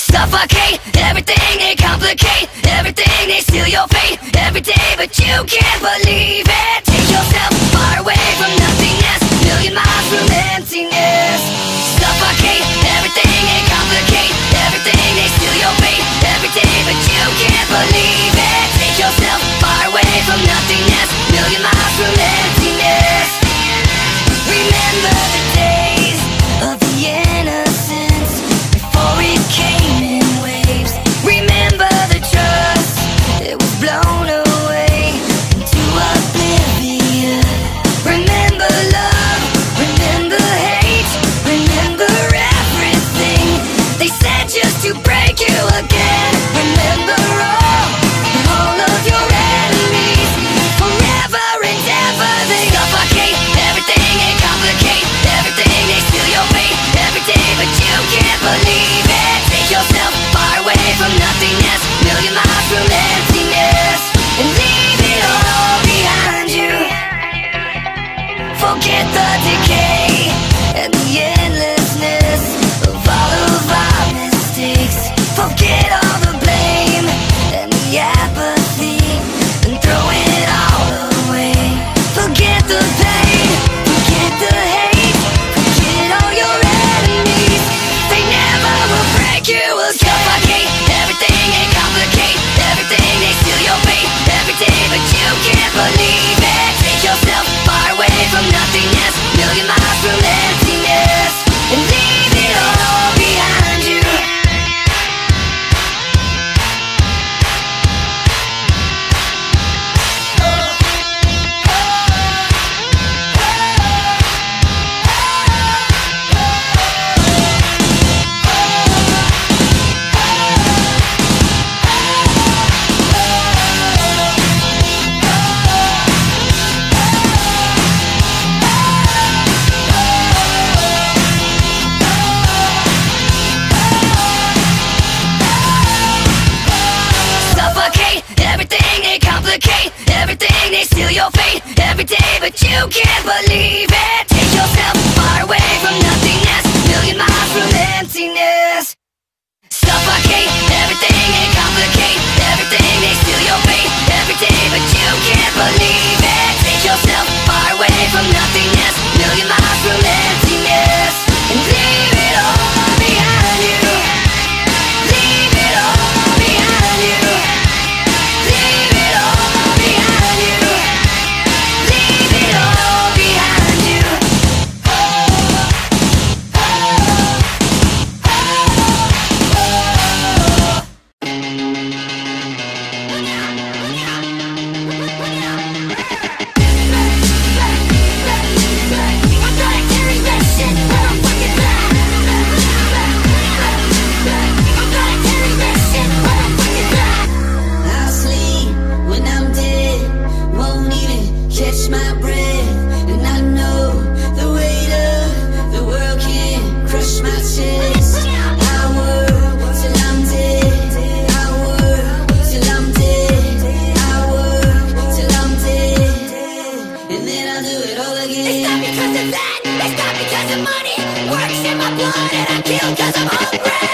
Suffocate. Everything they complicate Everything they steal your fate. Every day but you can't believe it. Take yourself far away from nothingness. Million miles from emptiness. Suffocate. Everything they complicate Everything they steal your fate. Every day but you can't believe it. Take yourself far away from nothingness. Million miles from emptiness. Remember the day feel cause I'm alright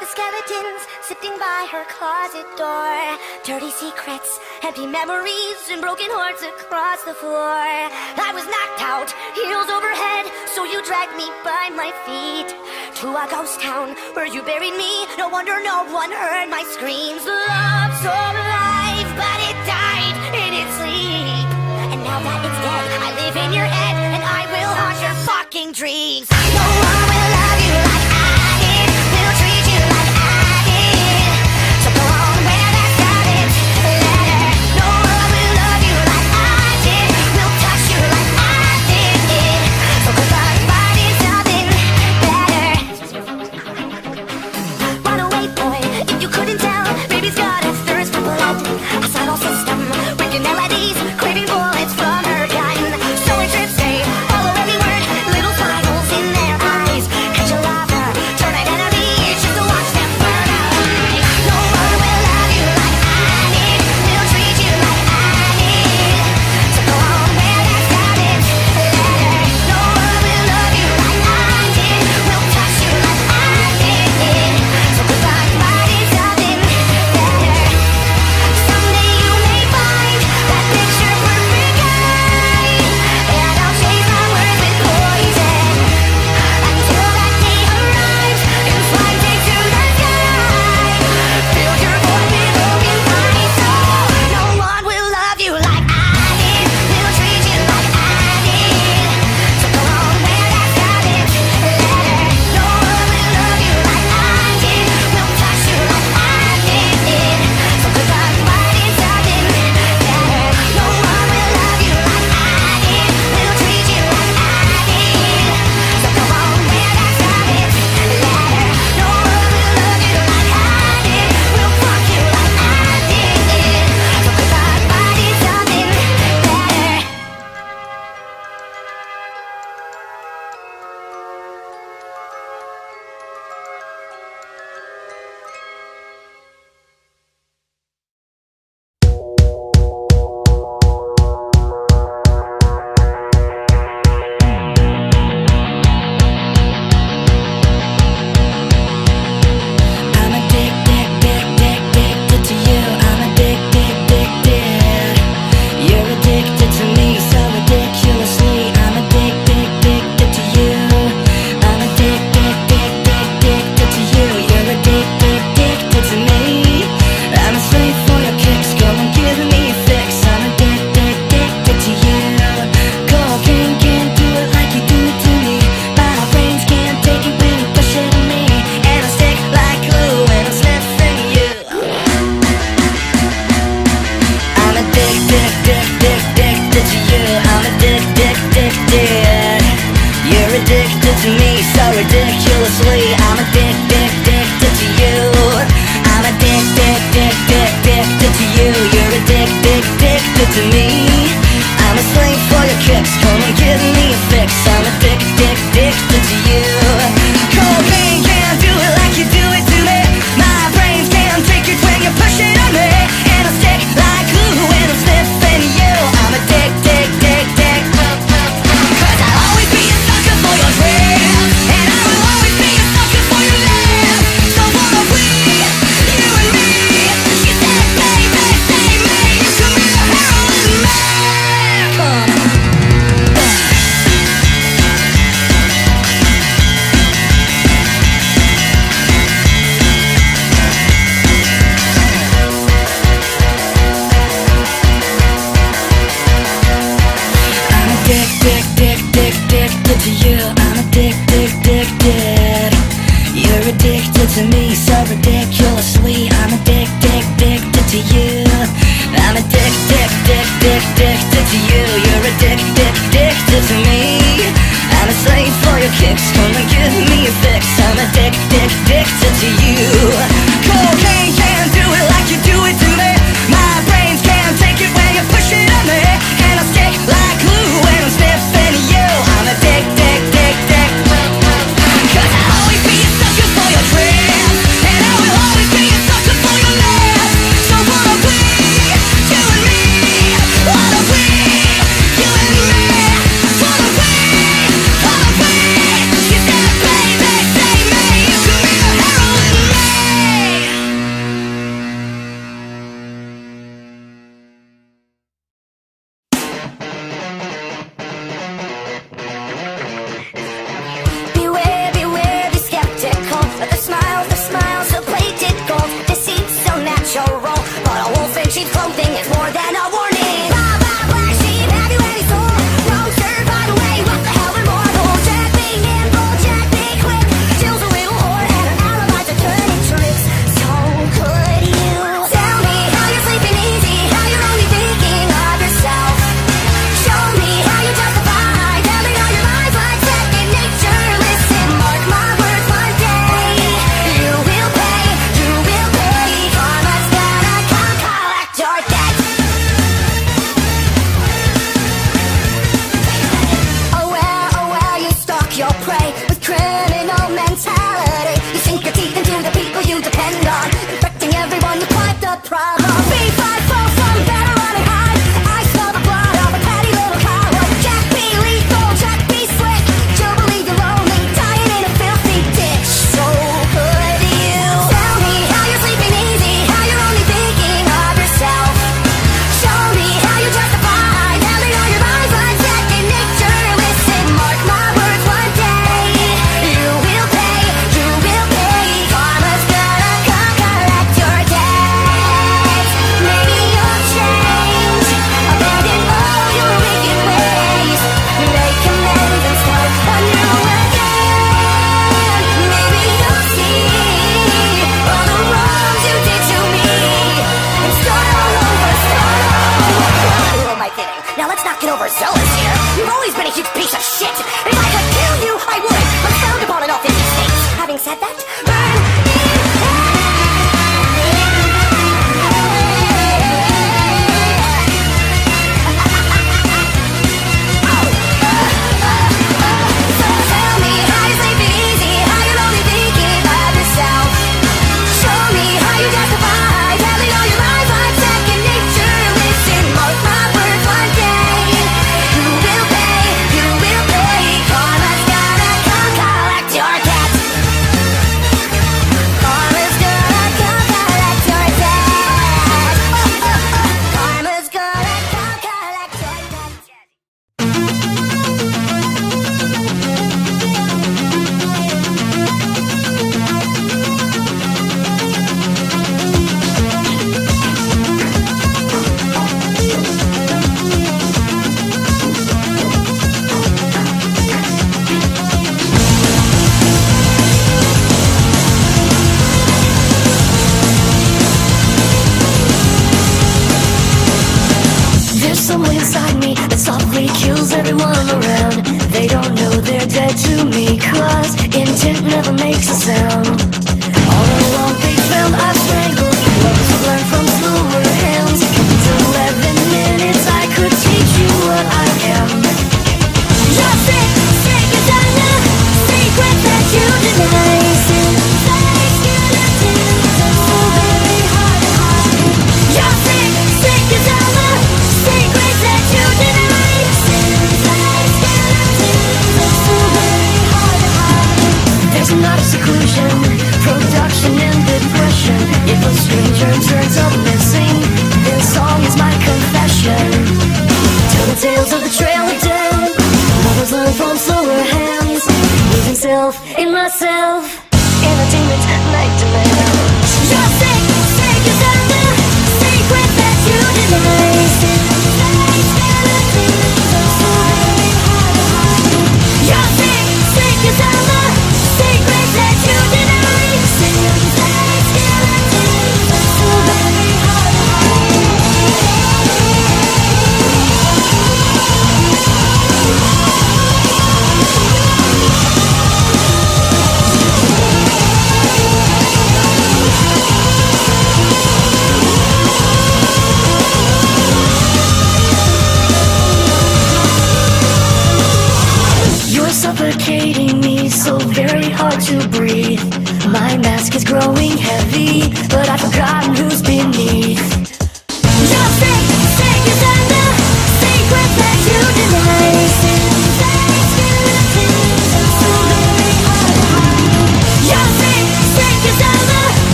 the skeletons sitting by her closet door. Dirty secrets, empty memories, and broken hearts across the floor. I was knocked out, heels overhead, so you dragged me by my feet to a ghost town where you buried me. No wonder no one heard my screams. Love so alive, but it died in its sleep. And now that it's dead, I live in your head, and I will haunt your fucking dreams. No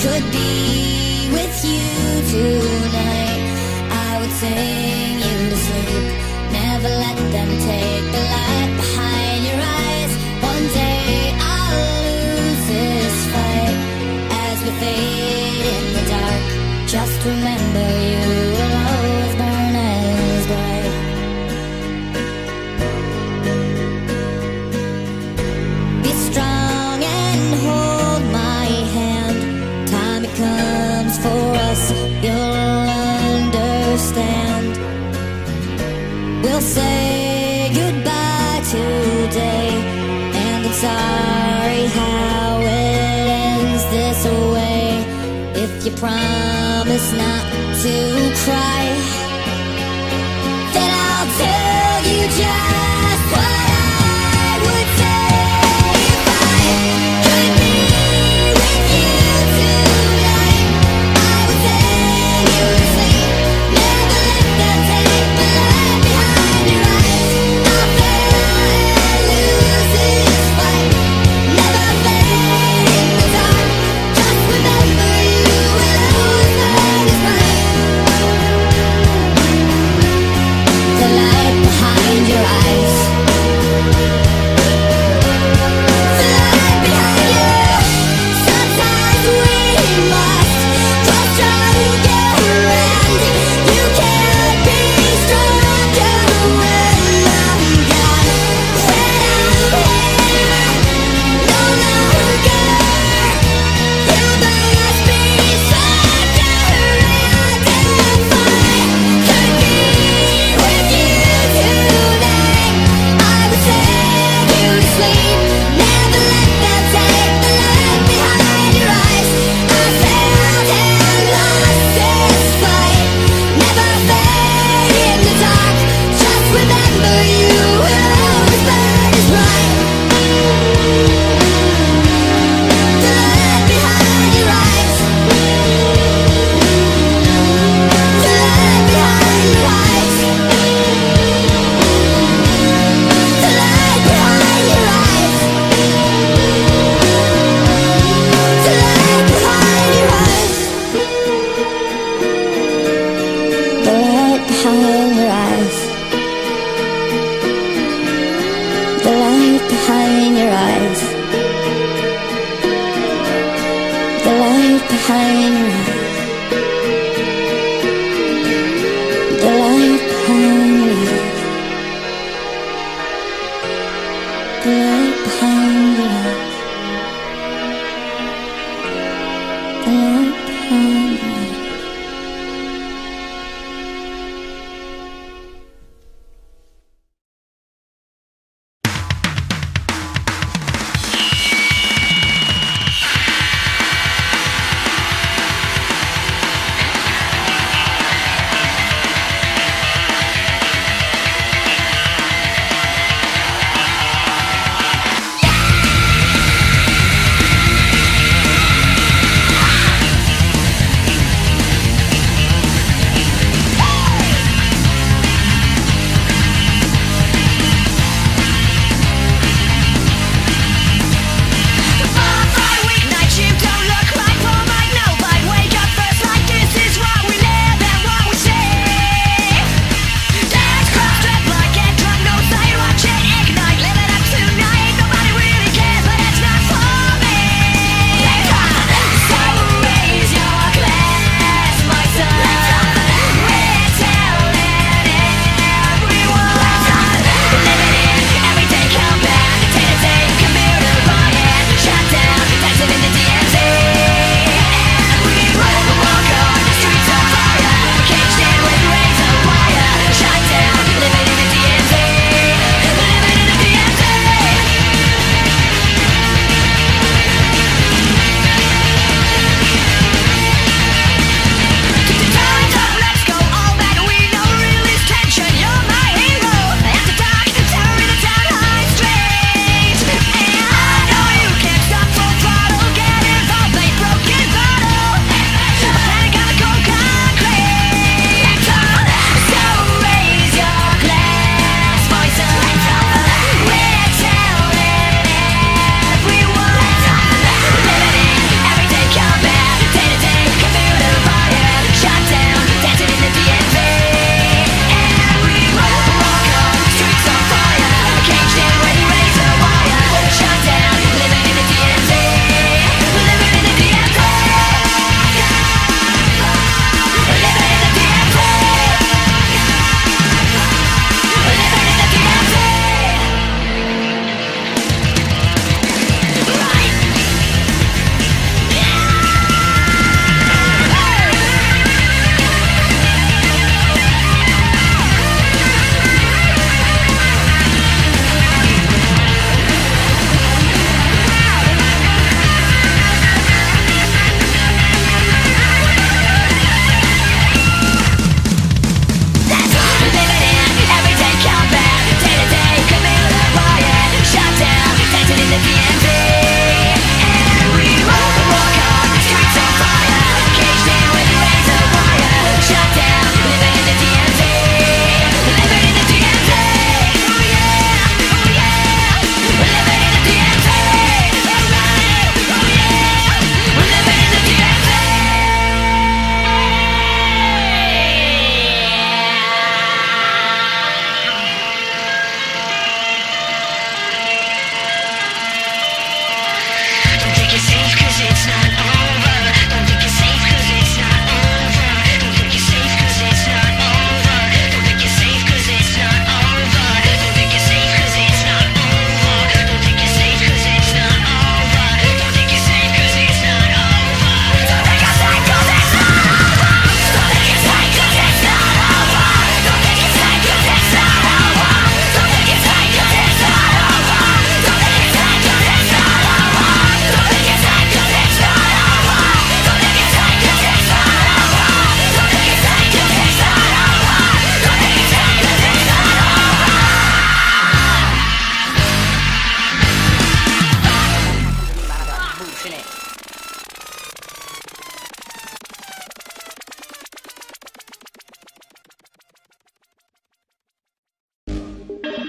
could be with you tonight, I would say. say goodbye today. And I'm sorry how it ends this way. If you promise not to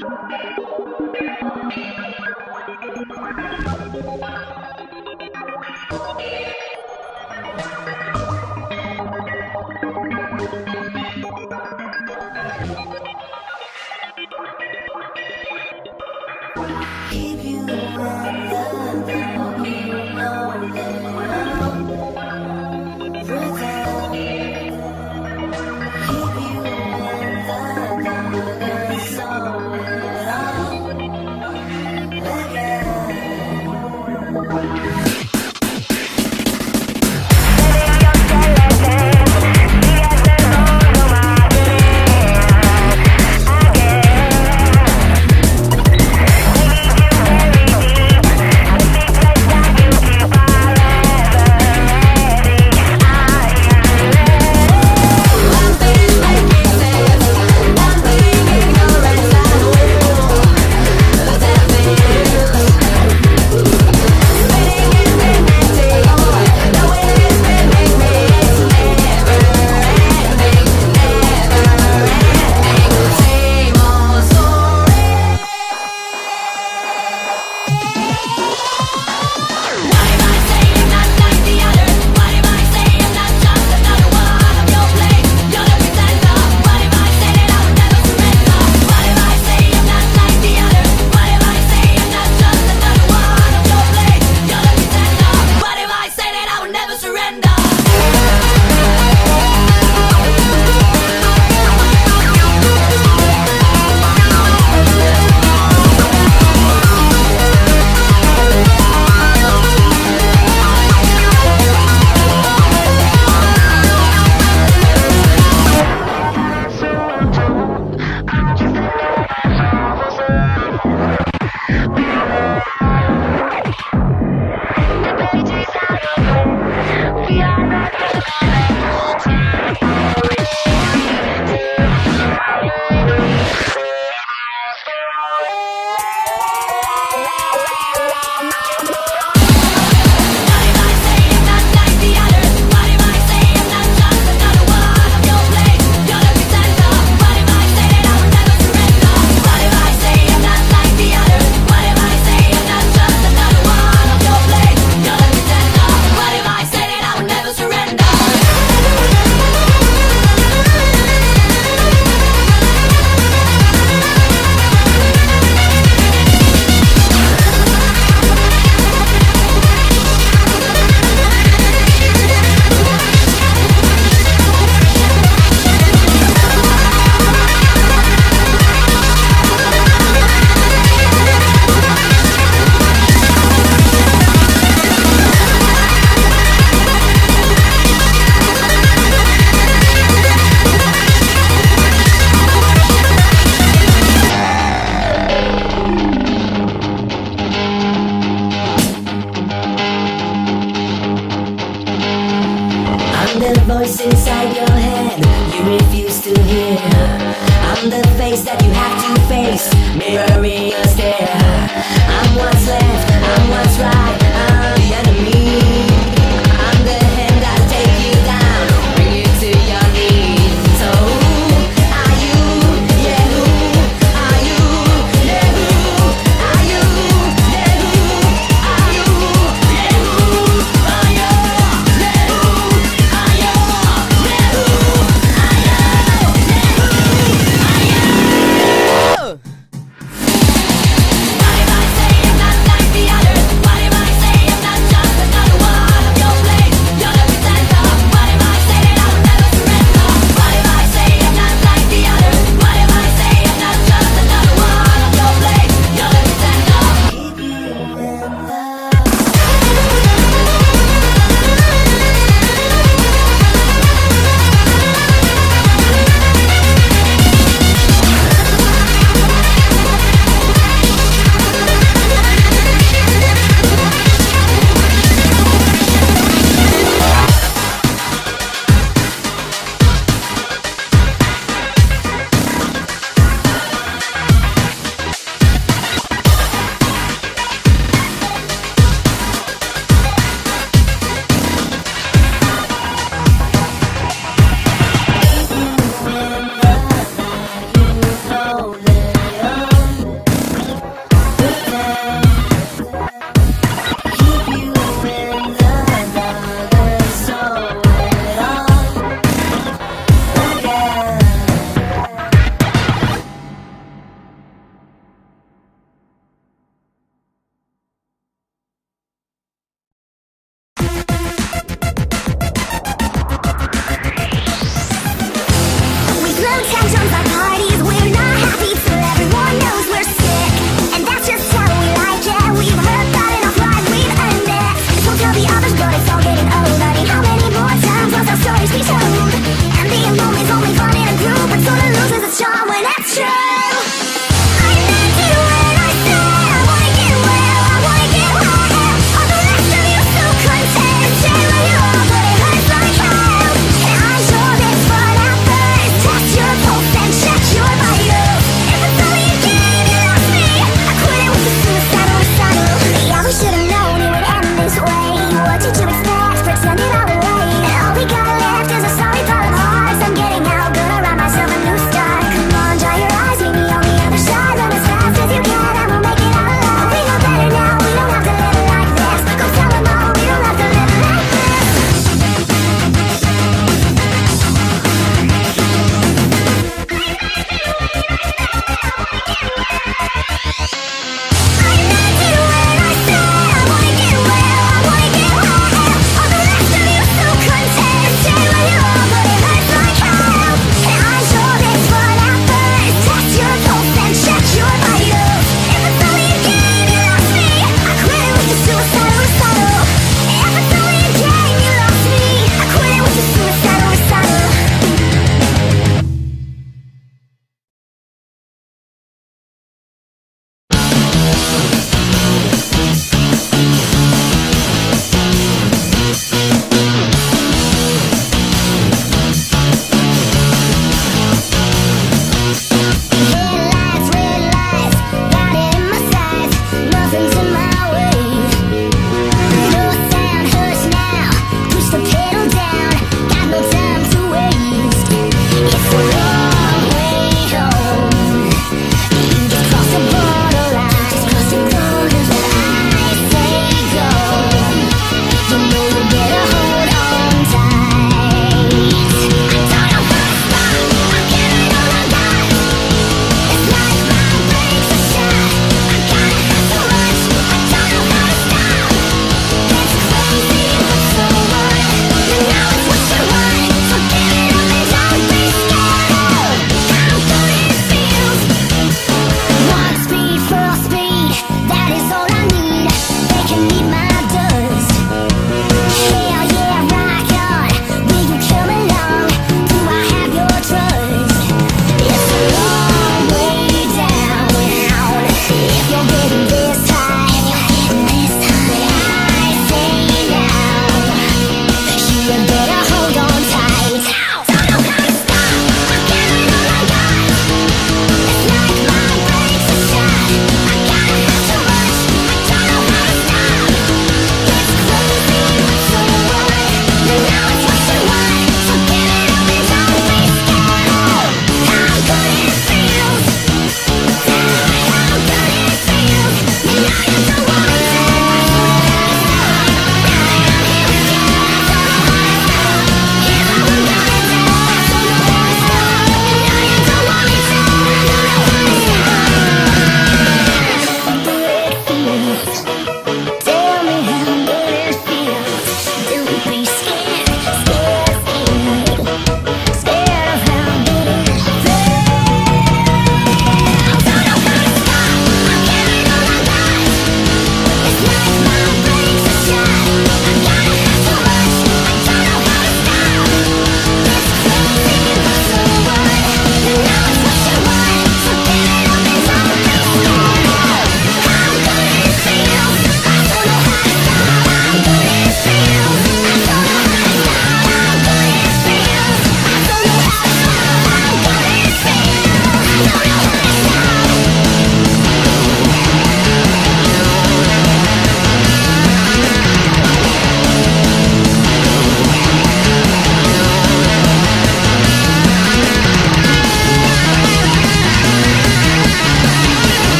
What you I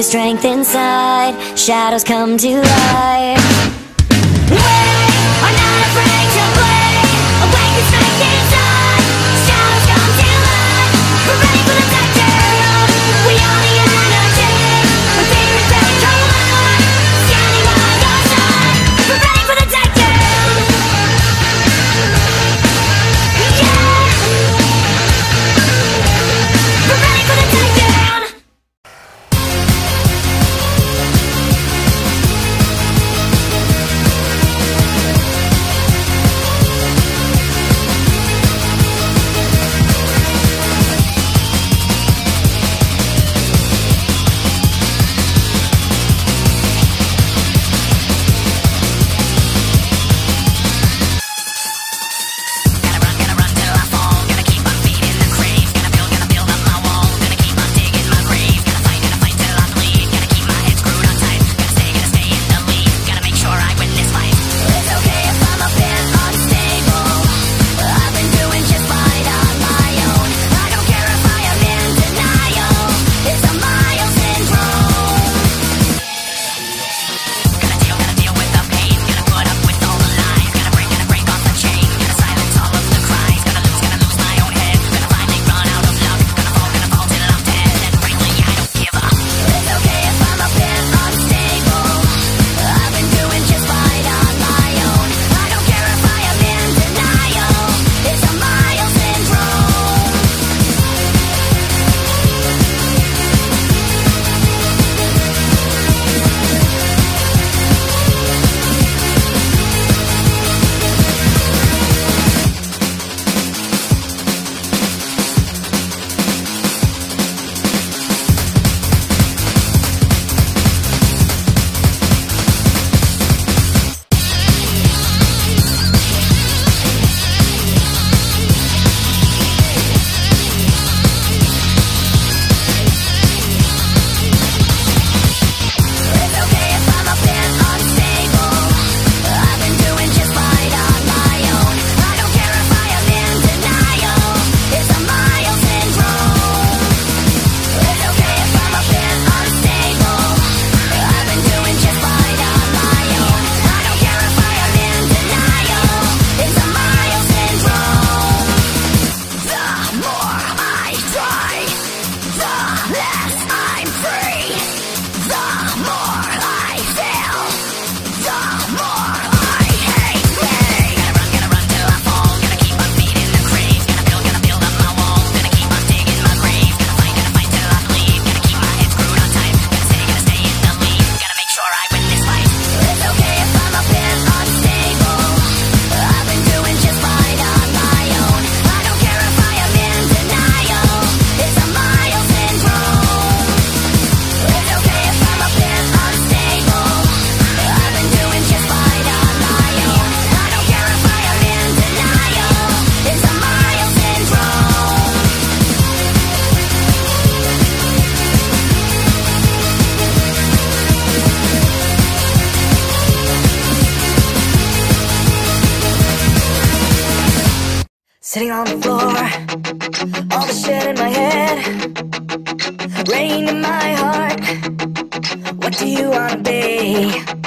the strength inside. Shadows come to light Sunshine in my head, rain in my heart. What do you wanna be?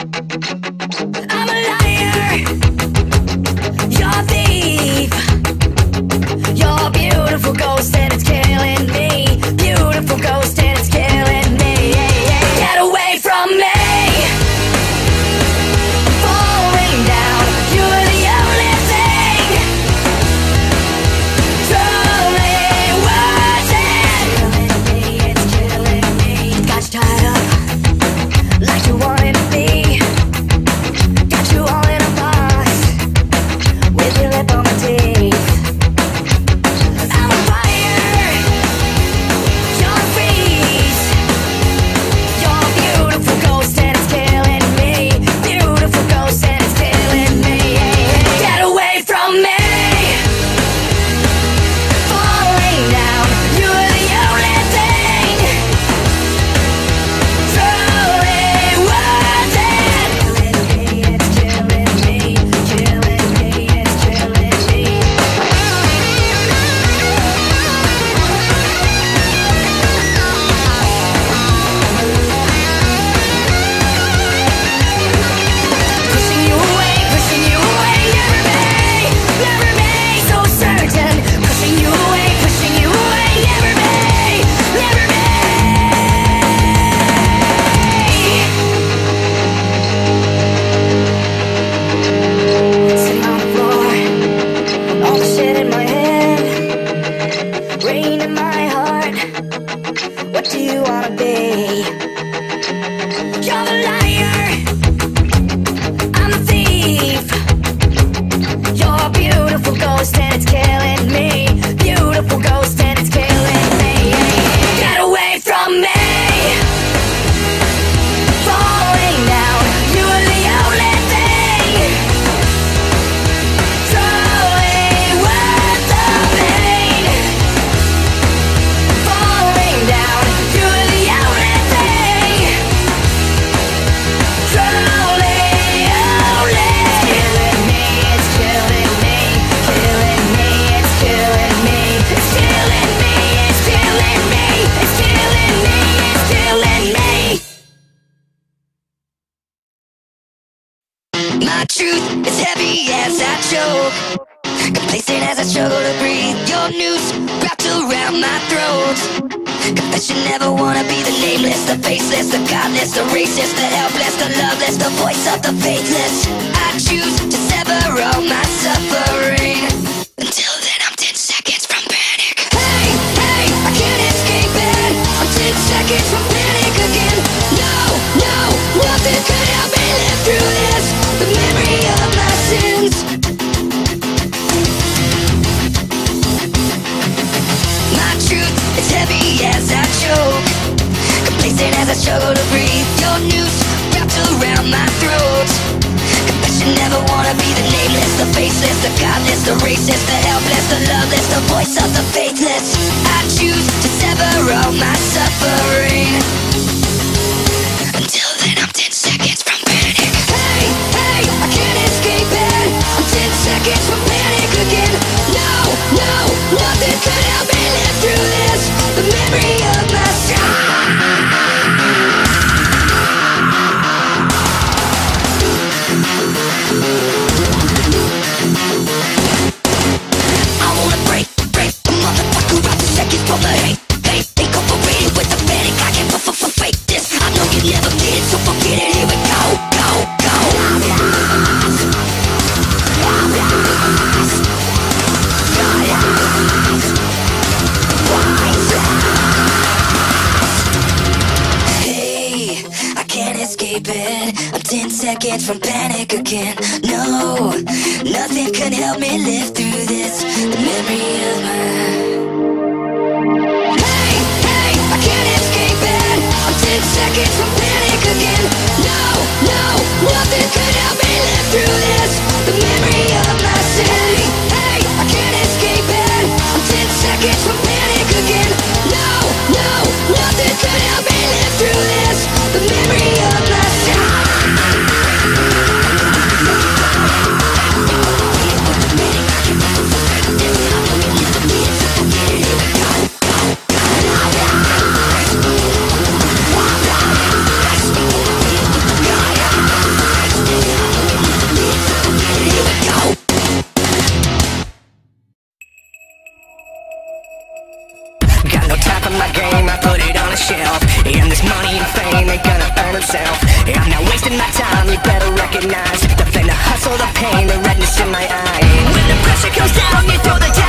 I struggle to breathe. Your noose wrapped around my throat. Compassion never wanna be the nameless The faceless, the godless, the racist The helpless, the loveless, the voice of the faithless. I choose to sever all my suffering. Until then I'm ten seconds from panic. Hey, hey, I can't escape it. I'm ten seconds from panic again. No, no, nothing could help me live through this. The memory of my soul yourself hey, I'm not wasting my time, you better recognize The flame, the hustle, the pain, the redness in my eyes. When the pressure comes down, you throw the